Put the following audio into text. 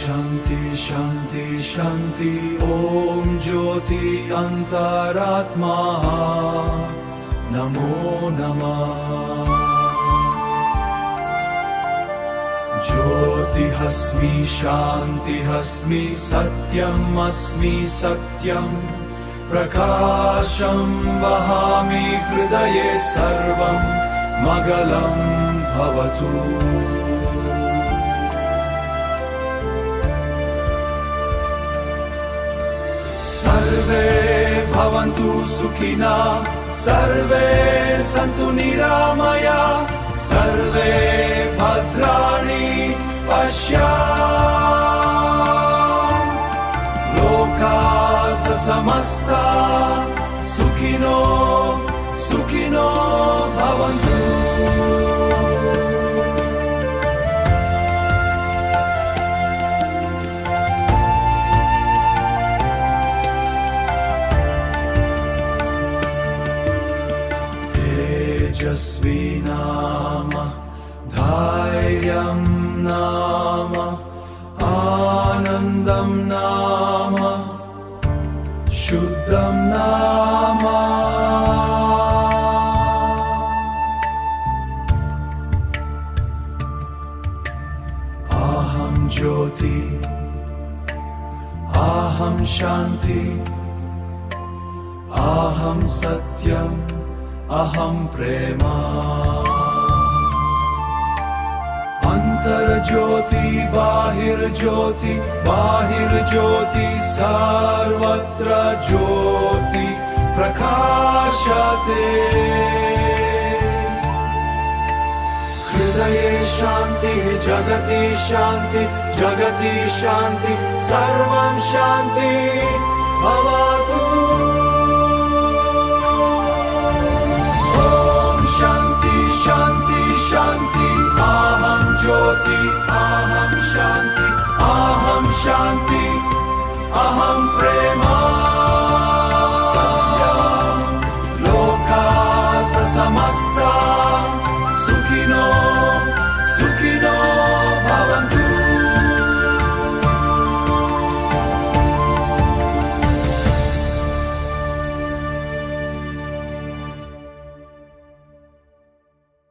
शान्ति शान्ति शान्ति ॐ ज्योति अन्तरात्मा नमो नमः ज्योतिहस्मि शान्तिहस्मि सत्यम् अस्मि सत्यम् प्रकाशम् वहामि हृदये सर्वम् मगलम् भवतु सर्वे भवन्तु सुखिना सर्वे सन्तु निरामया सर्वे भद्राणि पश्या। लोका समस्ता सुखिनो सुखिनो भवन्तु तेजस्वी नाम धैर्यं नाम आनन्दं नाम शुद्धं नाम। अहं ज्योति अहं शान्ति अहं सत्यम् अहं प्रेमा। अन्तर्ज्योति बाहिर्ज्योति बाहिर्ज्योति सर्वत्र ज्योति प्रकाशते। हृदये शान्तिः जगति शान्ति जगति शान्ति सर्वं शान्ति भवतु शान्ति अहं शान्ति अहं शान्ति अहं प्रेमा। स लोकास समस्ता